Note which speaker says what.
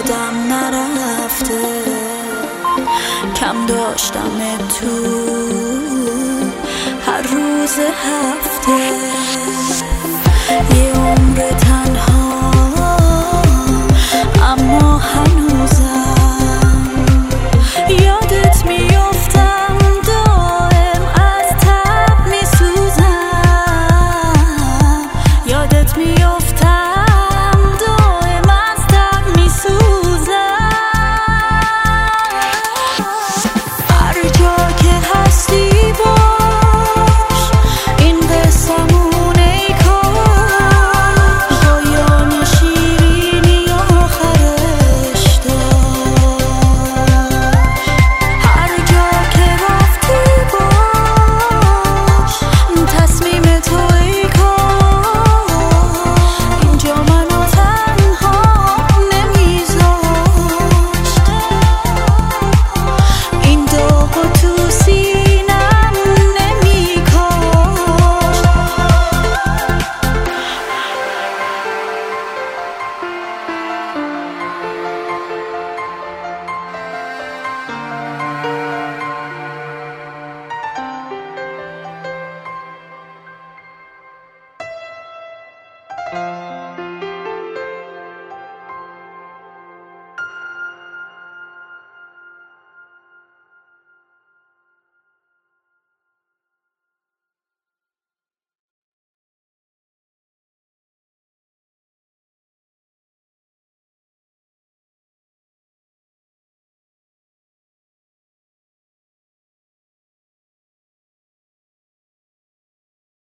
Speaker 1: یادم نرفته. کم داشتم تو. هر روز هفته. یه عمر تنها